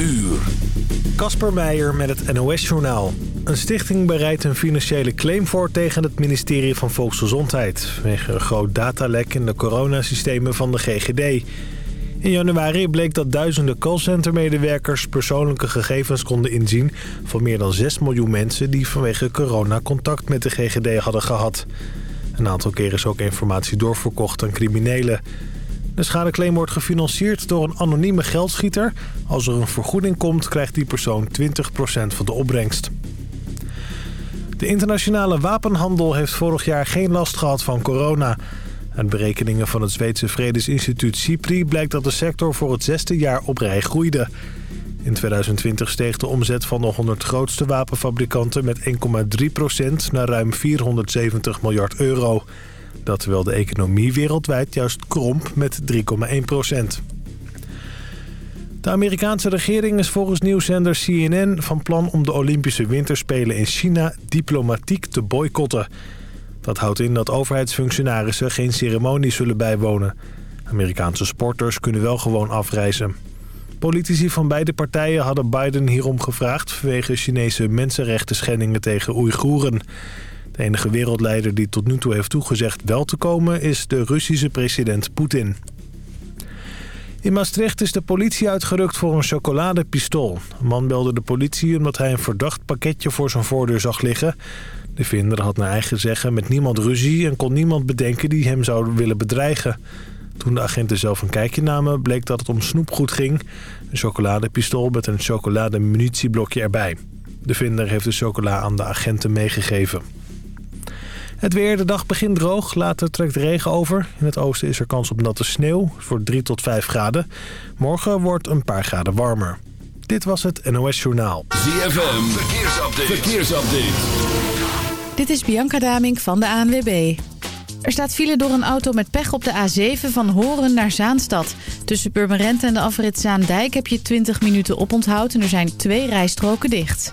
uur. Kasper Meijer met het NOS-journaal. Een stichting bereidt een financiële claim voor tegen het ministerie van Volksgezondheid... vanwege een groot datalek in de coronasystemen van de GGD. In januari bleek dat duizenden callcentermedewerkers persoonlijke gegevens konden inzien... van meer dan 6 miljoen mensen die vanwege corona contact met de GGD hadden gehad. Een aantal keren is ook informatie doorverkocht aan criminelen... De schadeclaim wordt gefinancierd door een anonieme geldschieter. Als er een vergoeding komt, krijgt die persoon 20% van de opbrengst. De internationale wapenhandel heeft vorig jaar geen last gehad van corona. Uit berekeningen van het Zweedse Vredesinstituut CIPRI blijkt dat de sector voor het zesde jaar op rij groeide. In 2020 steeg de omzet van de 100 grootste wapenfabrikanten met 1,3% naar ruim 470 miljard euro. Dat terwijl de economie wereldwijd juist kromp met 3,1 procent. De Amerikaanse regering is volgens nieuwszender CNN van plan om de Olympische Winterspelen in China diplomatiek te boycotten. Dat houdt in dat overheidsfunctionarissen geen ceremonie zullen bijwonen. Amerikaanse sporters kunnen wel gewoon afreizen. Politici van beide partijen hadden Biden hierom gevraagd... vanwege Chinese mensenrechten schendingen tegen Oeigoeren. De enige wereldleider die tot nu toe heeft toegezegd wel te komen... is de Russische president Poetin. In Maastricht is de politie uitgerukt voor een chocoladepistool. Een man belde de politie omdat hij een verdacht pakketje voor zijn voordeur zag liggen. De vinder had naar eigen zeggen met niemand ruzie... en kon niemand bedenken die hem zou willen bedreigen. Toen de agenten zelf een kijkje namen, bleek dat het om snoepgoed ging. Een chocoladepistool met een chocolademunitieblokje erbij. De vinder heeft de chocola aan de agenten meegegeven. Het weer, de dag begint droog, later trekt regen over. In het oosten is er kans op natte sneeuw voor 3 tot 5 graden. Morgen wordt een paar graden warmer. Dit was het NOS Journaal. ZFM, verkeersupdate. verkeersupdate. Dit is Bianca Damink van de ANWB. Er staat file door een auto met pech op de A7 van Horen naar Zaanstad. Tussen Purmerend en de afrit Zaandijk heb je 20 minuten oponthoud... en er zijn twee rijstroken dicht.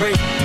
break.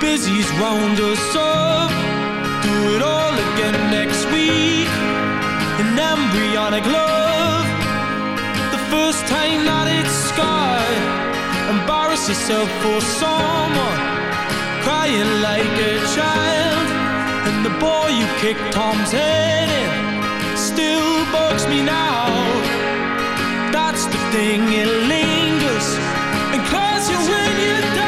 busy's round us up. Do it all again next week. An embryonic love. The first time that it's scarred. Embarrass yourself for someone. Crying like a child. And the boy you kicked Tom's head in Still bugs me now. That's the thing, it lingers. And claws you when you die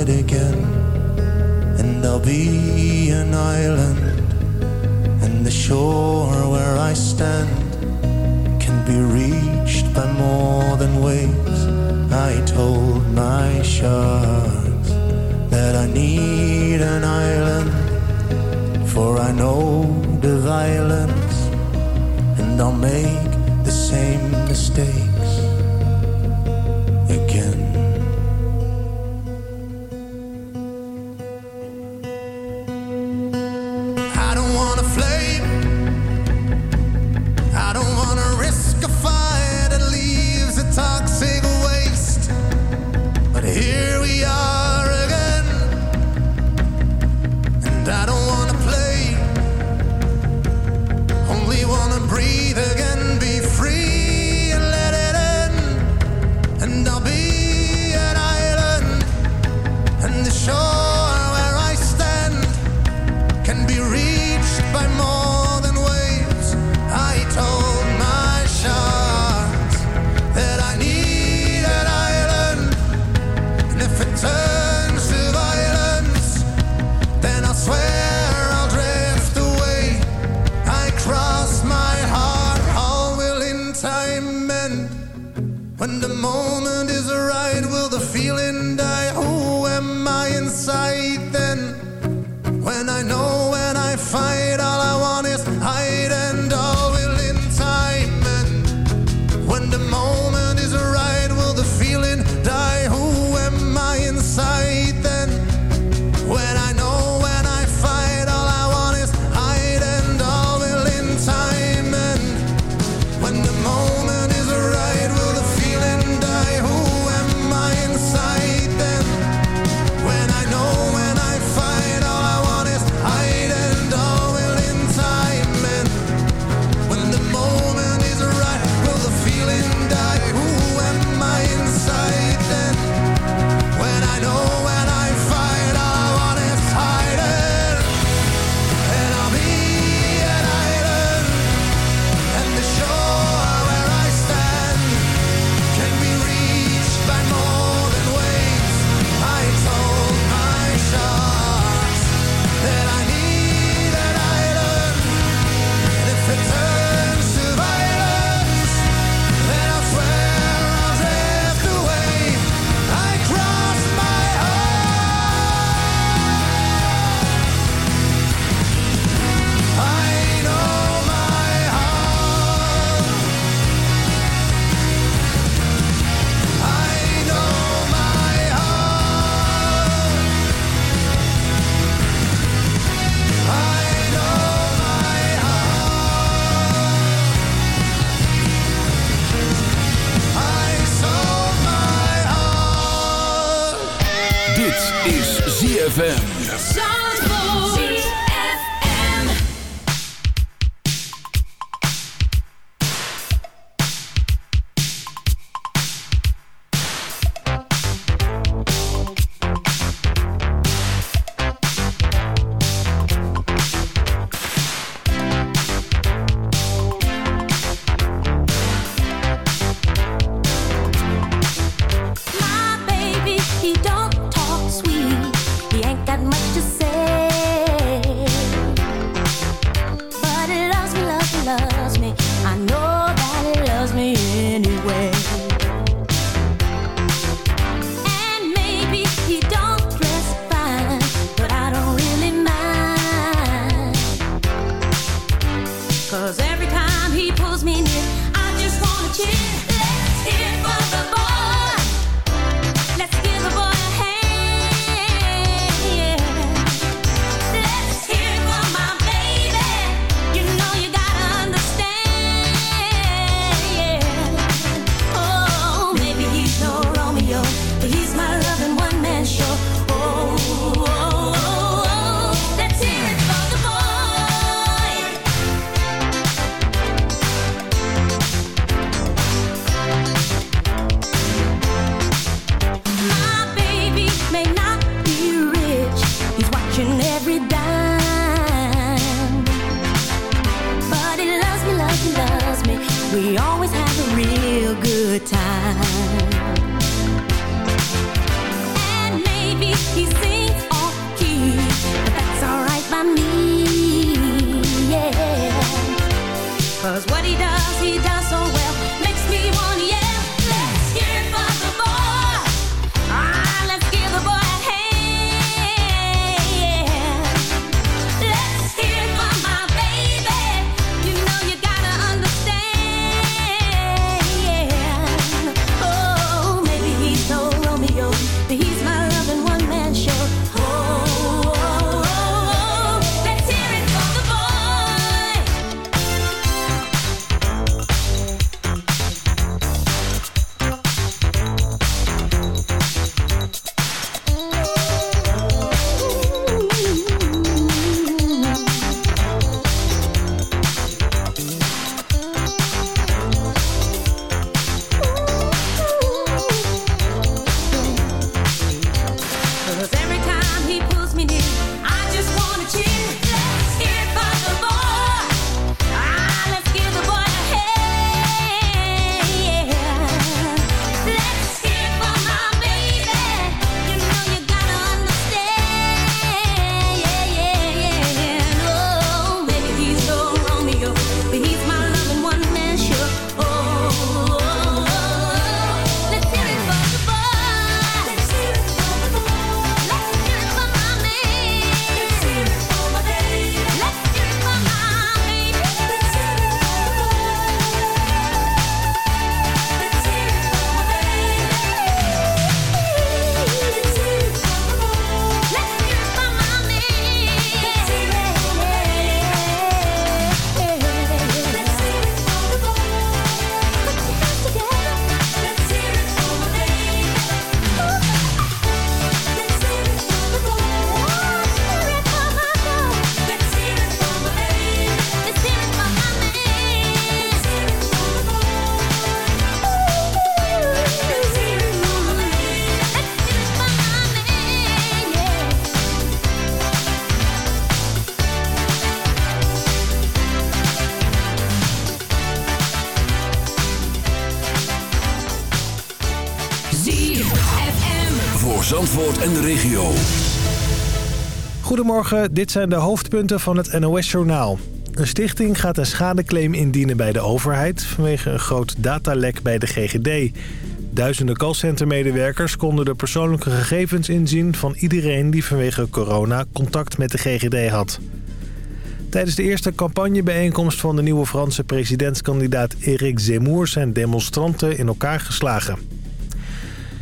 it again, and there'll be an island, and the shore where I stand can be reached by more than waves. I told my sharks that I need an island, for I know the violence, and I'll make the same mistake Zandvoort en de regio. Goedemorgen, dit zijn de hoofdpunten van het NOS-journaal. Een stichting gaat een schadeclaim indienen bij de overheid... vanwege een groot datalek bij de GGD. Duizenden callcentermedewerkers konden de persoonlijke gegevens inzien... van iedereen die vanwege corona contact met de GGD had. Tijdens de eerste campagnebijeenkomst van de nieuwe Franse presidentskandidaat Eric Zemmour... zijn demonstranten in elkaar geslagen.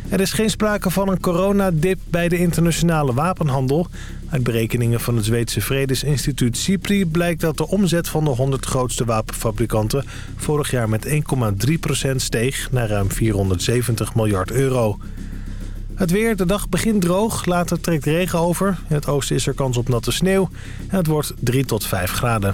Er is geen sprake van een coronadip bij de internationale wapenhandel. Uit berekeningen van het Zweedse Vredesinstituut CIPRI blijkt dat de omzet van de 100 grootste wapenfabrikanten vorig jaar met 1,3% steeg naar ruim 470 miljard euro. Het weer, de dag begint droog, later trekt regen over. In het oosten is er kans op natte sneeuw en het wordt 3 tot 5 graden.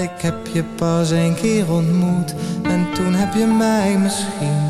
ik heb je pas een keer ontmoet. En toen heb je mij misschien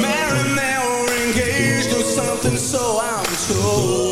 married engaged something, so I'm told.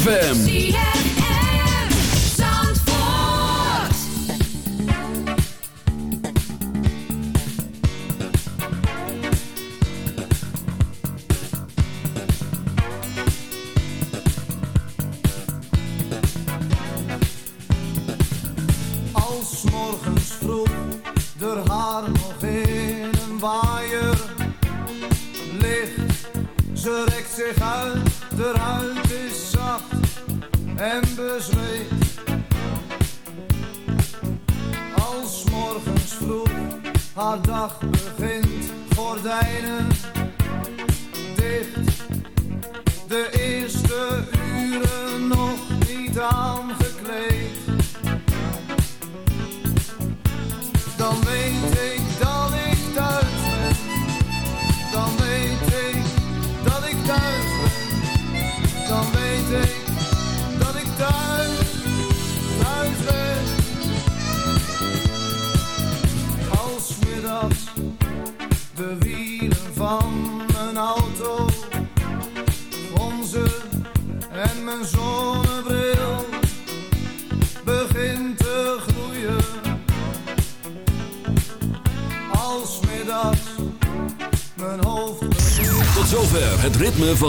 ZFM.